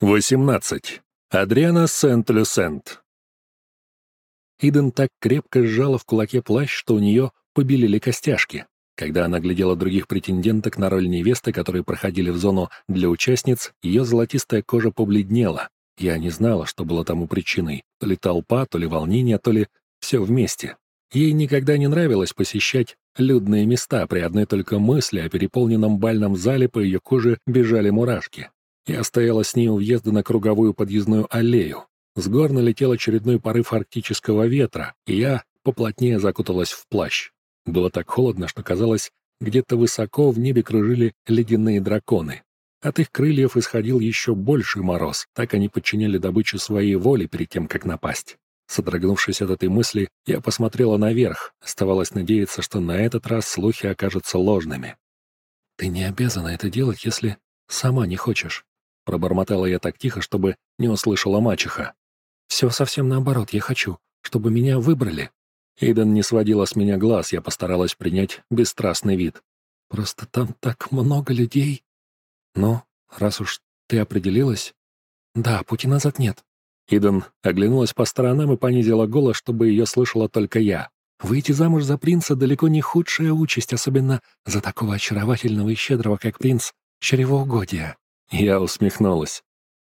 18. Адриана Сент-Люсент. Иден так крепко сжала в кулаке плащ, что у нее побелели костяшки. Когда она глядела других претенденток на роль невесты, которые проходили в зону для участниц, ее золотистая кожа побледнела. Я не знала, что было тому причиной. То ли толпа, то ли волнение, то ли все вместе. Ей никогда не нравилось посещать людные места. При одной только мысли о переполненном бальном зале по ее коже бежали мурашки. Я стояла с ней у въезда на круговую подъездную аллею. С гор налетел очередной порыв арктического ветра, и я поплотнее закуталась в плащ. Было так холодно, что казалось, где-то высоко в небе кружили ледяные драконы. От их крыльев исходил еще больший мороз, так они подчиняли добычу своей воли перед тем, как напасть. Содрогнувшись от этой мысли, я посмотрела наверх. Оставалось надеяться, что на этот раз слухи окажутся ложными. «Ты не обязана это делать, если сама не хочешь», Пробормотала я так тихо, чтобы не услышала мачеха. «Все совсем наоборот, я хочу, чтобы меня выбрали». Иден не сводила с меня глаз, я постаралась принять бесстрастный вид. «Просто там так много людей». «Ну, раз уж ты определилась...» «Да, пути назад нет». Иден оглянулась по сторонам и понизила голос, чтобы ее слышала только я. «Выйти замуж за принца далеко не худшая участь, особенно за такого очаровательного и щедрого, как принц чревоугодия. Я усмехнулась.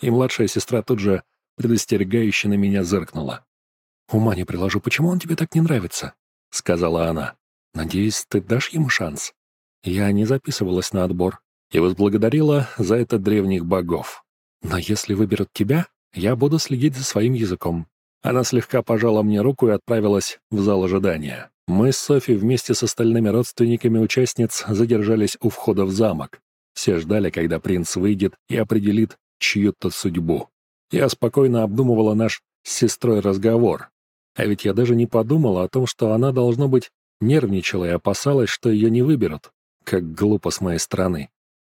И младшая сестра тут же предостерегающе на меня зыркнула. «Ума не приложу, почему он тебе так не нравится?» — сказала она. «Надеюсь, ты дашь ему шанс?» Я не записывалась на отбор и возблагодарила за это древних богов. «Но если выберут тебя, я буду следить за своим языком». Она слегка пожала мне руку и отправилась в зал ожидания. Мы с Софи вместе с остальными родственниками участниц задержались у входа в замок. Все ждали, когда принц выйдет и определит чью-то судьбу. Я спокойно обдумывала наш с сестрой разговор. А ведь я даже не подумала о том, что она, должно быть, нервничала и опасалась, что ее не выберут. Как глупо с моей стороны.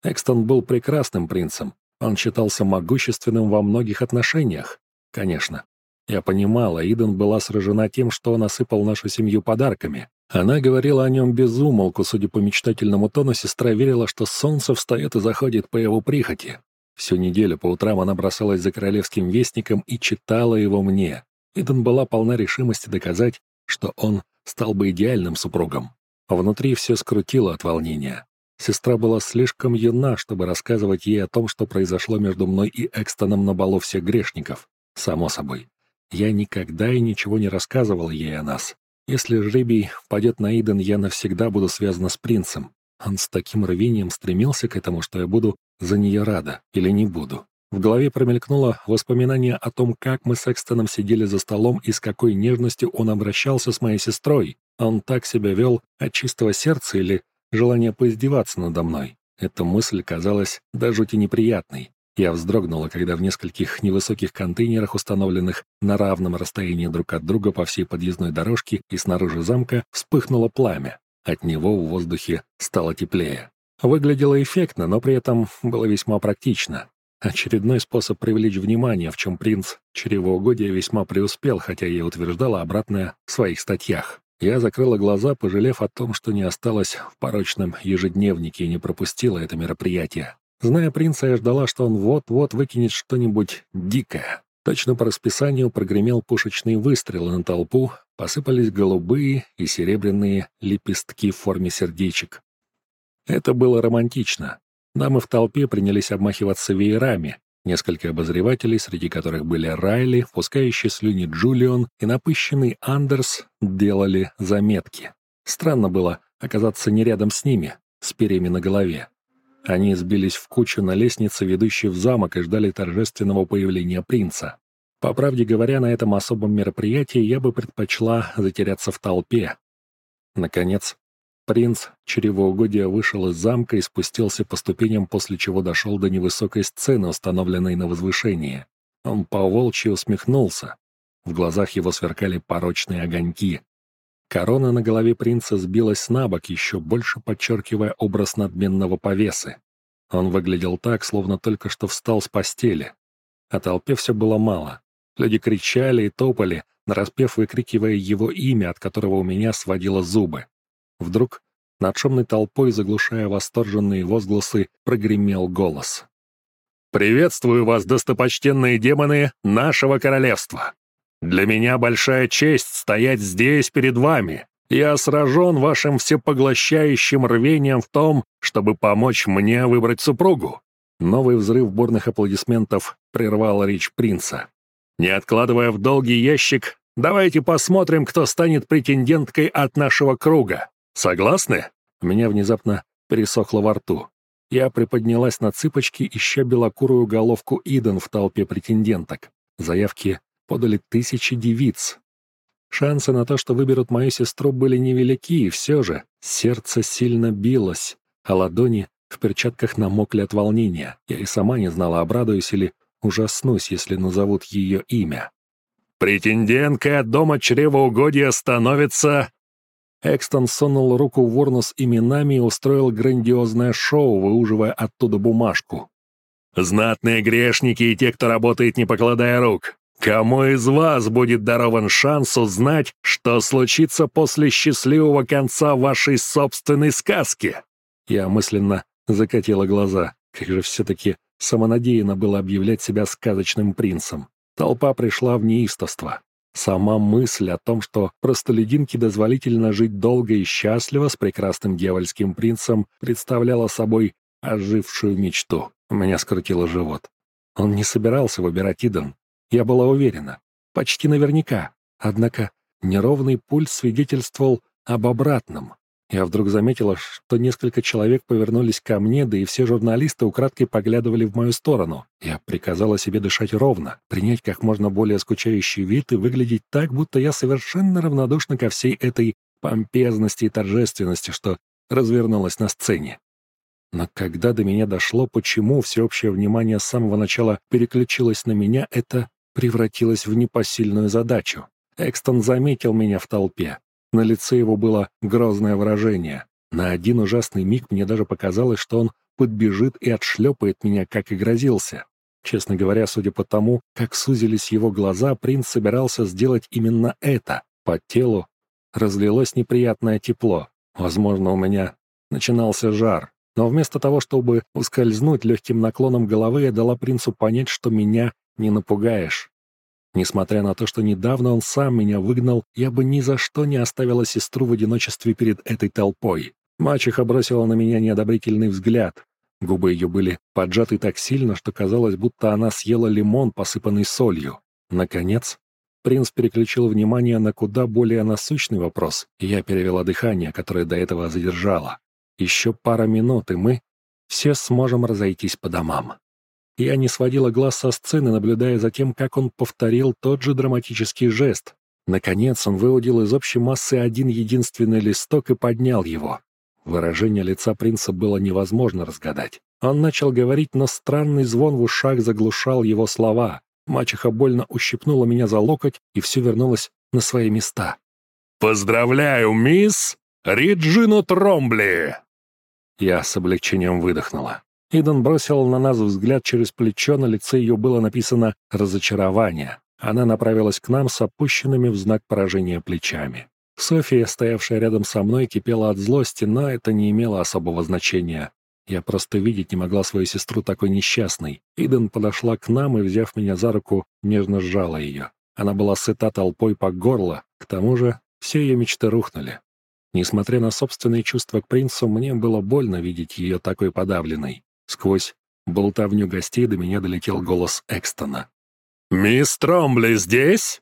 Экстон был прекрасным принцем. Он считался могущественным во многих отношениях. Конечно. Я понимала, Иден была сражена тем, что он осыпал нашу семью подарками. Она говорила о нем без умолку, судя по мечтательному тону, сестра верила, что солнце встает и заходит по его прихоти. Всю неделю по утрам она бросалась за королевским вестником и читала его мне. Иден была полна решимости доказать, что он стал бы идеальным супругом. Внутри все скрутило от волнения. Сестра была слишком юна, чтобы рассказывать ей о том, что произошло между мной и Экстоном на балу всех грешников. Само собой. Я никогда и ничего не рассказывал ей о нас. Если жребий впадет на Иден, я навсегда буду связана с принцем. Он с таким рвением стремился к этому, что я буду за нее рада или не буду. В голове промелькнуло воспоминание о том, как мы с Экстоном сидели за столом и с какой нежностью он обращался с моей сестрой. Он так себя вел от чистого сердца или желания поиздеваться надо мной. Эта мысль казалась до жути неприятной. Я вздрогнула, когда в нескольких невысоких контейнерах, установленных на равном расстоянии друг от друга по всей подъездной дорожке и снаружи замка, вспыхнуло пламя. От него в воздухе стало теплее. Выглядело эффектно, но при этом было весьма практично. Очередной способ привлечь внимание, в чем принц чревоугодия весьма преуспел, хотя я утверждала обратное в своих статьях. Я закрыла глаза, пожалев о том, что не осталось в порочном ежедневнике и не пропустила это мероприятие. Зная принца, я ждала, что он вот-вот выкинет что-нибудь дикое. Точно по расписанию прогремел пушечный выстрел, на толпу посыпались голубые и серебряные лепестки в форме сердечек. Это было романтично. Дамы в толпе принялись обмахиваться веерами. Несколько обозревателей, среди которых были Райли, впускающий слюни Джулион и напыщенный Андерс, делали заметки. Странно было оказаться не рядом с ними, с перьями на голове. Они сбились в кучу на лестнице, ведущей в замок, и ждали торжественного появления принца. По правде говоря, на этом особом мероприятии я бы предпочла затеряться в толпе. Наконец, принц чревоугодия вышел из замка и спустился по ступеням, после чего дошел до невысокой сцены, установленной на возвышении. Он по-волчьи усмехнулся. В глазах его сверкали порочные огоньки. Корона на голове принца сбилась на бок, еще больше подчеркивая образ надменного повесы. Он выглядел так, словно только что встал с постели. А толпе все было мало. Люди кричали и топали, нараспев выкрикивая его имя, от которого у меня сводило зубы. Вдруг над шумной толпой, заглушая восторженные возгласы, прогремел голос. «Приветствую вас, достопочтенные демоны нашего королевства! Для меня большая честь стоять здесь перед вами. Я сражен вашим всепоглощающим рвением в том, чтобы помочь мне выбрать супругу». Новый взрыв бурных аплодисментов прервал речь принца. «Не откладывая в долгий ящик, давайте посмотрим, кто станет претенденткой от нашего круга. Согласны?» Меня внезапно пересохло во рту. Я приподнялась на цыпочки, ища белокурую головку Иден в толпе претенденток. Заявки подали тысячи девиц. Шансы на то, что выберут мою сестру, были невелики, и все же сердце сильно билось, а ладони в перчатках намокли от волнения. Я и сама не знала, обрадуюсь или ужаснусь, если назовут ее имя. «Претенденткой от дома чревоугодия становится...» Экстон сунул руку в урну с именами и устроил грандиозное шоу, выуживая оттуда бумажку. «Знатные грешники и те, кто работает, не покладая рук. Кому из вас будет дарован шанс узнать, что случится после счастливого конца вашей собственной сказки?» Я мысленно закатила глаза. Как же все-таки самонадеянно было объявлять себя сказочным принцем. Толпа пришла в неистовство. Сама мысль о том, что простолюдинке дозволительно жить долго и счастливо с прекрасным дьявольским принцем, представляла собой ожившую мечту. Меня скрутило живот. Он не собирался выбирать Иден. Я была уверена. Почти наверняка. Однако неровный пульс свидетельствовал об обратном. Я вдруг заметила, что несколько человек повернулись ко мне, да и все журналисты украдкой поглядывали в мою сторону. Я приказала себе дышать ровно, принять как можно более скучающий вид и выглядеть так, будто я совершенно равнодушна ко всей этой помпезности и торжественности, что развернулась на сцене. Но когда до меня дошло, почему всеобщее внимание с самого начала переключилось на меня, это превратилось в непосильную задачу. Экстон заметил меня в толпе. На лице его было грозное выражение. На один ужасный миг мне даже показалось, что он подбежит и отшлепает меня, как и грозился. Честно говоря, судя по тому, как сузились его глаза, принц собирался сделать именно это. По телу разлилось неприятное тепло. Возможно, у меня начинался жар. Но вместо того, чтобы ускользнуть легким наклоном головы, я дала принцу понять, что меня не напугаешь. Несмотря на то, что недавно он сам меня выгнал, я бы ни за что не оставила сестру в одиночестве перед этой толпой. Мачеха бросила на меня неодобрительный взгляд. Губы ее были поджаты так сильно, что казалось, будто она съела лимон, посыпанный солью. Наконец, принц переключил внимание на куда более насущный вопрос, и я перевела дыхание, которое до этого задержала. Еще пара минут, и мы все сможем разойтись по домам. Я не сводила глаз со сцены, наблюдая за тем, как он повторил тот же драматический жест. Наконец он выудил из общей массы один единственный листок и поднял его. Выражение лица принца было невозможно разгадать. Он начал говорить, но странный звон в ушах заглушал его слова. Мачеха больно ущипнула меня за локоть, и все вернулось на свои места. «Поздравляю, мисс Реджину Тромбли!» Я с облегчением выдохнула. Иден бросил на нас взгляд через плечо, на лице ее было написано «разочарование». Она направилась к нам с опущенными в знак поражения плечами. София, стоявшая рядом со мной, кипела от злости, но это не имело особого значения. Я просто видеть не могла свою сестру такой несчастной. Иден подошла к нам и, взяв меня за руку, нежно сжала ее. Она была сыта толпой по горло, к тому же все ее мечты рухнули. Несмотря на собственные чувства к принцу, мне было больно видеть ее такой подавленной. Сквозь болтовню гостей до меня долетел голос Экстона. «Мисс Тромбли здесь?»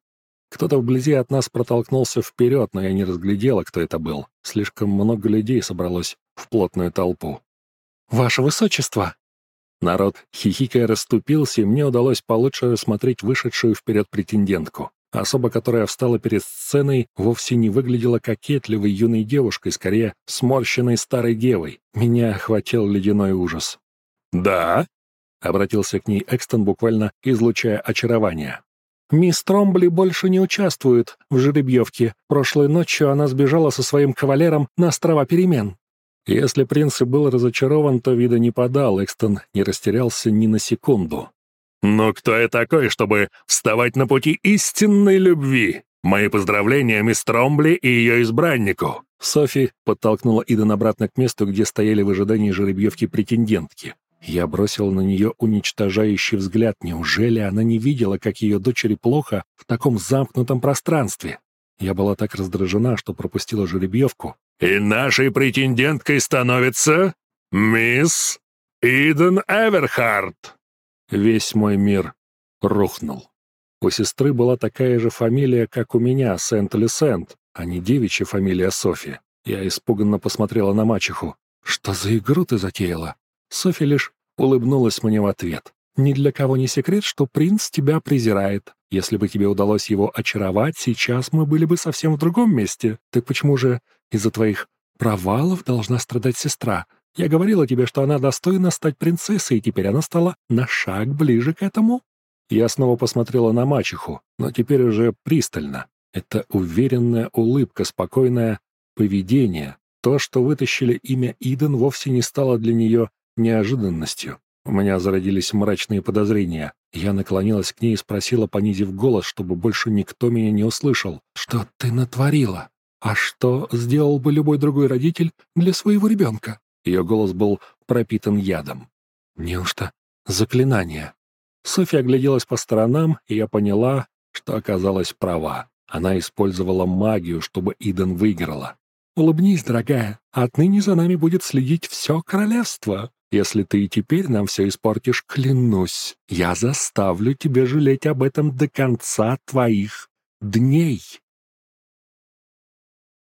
Кто-то вблизи от нас протолкнулся вперед, но я не разглядела, кто это был. Слишком много людей собралось в плотную толпу. «Ваше Высочество!» Народ хихикая расступился, и мне удалось получше рассмотреть вышедшую вперед претендентку. Особа, которая встала перед сценой, вовсе не выглядела кокетливой юной девушкой, скорее сморщенной старой девой. Меня охватил ледяной ужас. «Да?» — обратился к ней Экстон, буквально излучая очарование. «Мисс Тромбли больше не участвует в жеребьевке. Прошлой ночью она сбежала со своим кавалером на острова Перемен». Если принц и был разочарован, то вида не подал, Экстон не растерялся ни на секунду. «Но кто я такой, чтобы вставать на пути истинной любви? Мои поздравления мисс Тромбли и ее избраннику!» Софи подтолкнула Иден обратно к месту, где стояли в ожидании жеребьевки претендентки. Я бросил на нее уничтожающий взгляд. Неужели она не видела, как ее дочери плохо в таком замкнутом пространстве? Я была так раздражена, что пропустила жеребьевку. «И нашей претенденткой становится мисс Иден Эверхарт!» Весь мой мир рухнул. У сестры была такая же фамилия, как у меня, Сент-Люсент, а не девичья фамилия Софи. Я испуганно посмотрела на мачеху. «Что за игру ты затеяла?» Софи лишь улыбнулась мне в ответ. «Ни для кого не секрет, что принц тебя презирает. Если бы тебе удалось его очаровать, сейчас мы были бы совсем в другом месте. Так почему же из-за твоих провалов должна страдать сестра? Я говорила тебе, что она достойна стать принцессой, и теперь она стала на шаг ближе к этому». Я снова посмотрела на мачеху, но теперь уже пристально. Это уверенная улыбка, спокойное поведение. То, что вытащили имя Иден, вовсе не стало для нее неожиданностью. У меня зародились мрачные подозрения. Я наклонилась к ней и спросила, понизив голос, чтобы больше никто меня не услышал. «Что ты натворила? А что сделал бы любой другой родитель для своего ребенка?» Ее голос был пропитан ядом. «Неужто заклинание?» Софья огляделась по сторонам, и я поняла, что оказалась права. Она использовала магию, чтобы Иден выиграла. «Улыбнись, дорогая, отныне за нами будет следить все королевство. Если ты и теперь нам все испортишь, клянусь, я заставлю тебя жалеть об этом до конца твоих дней».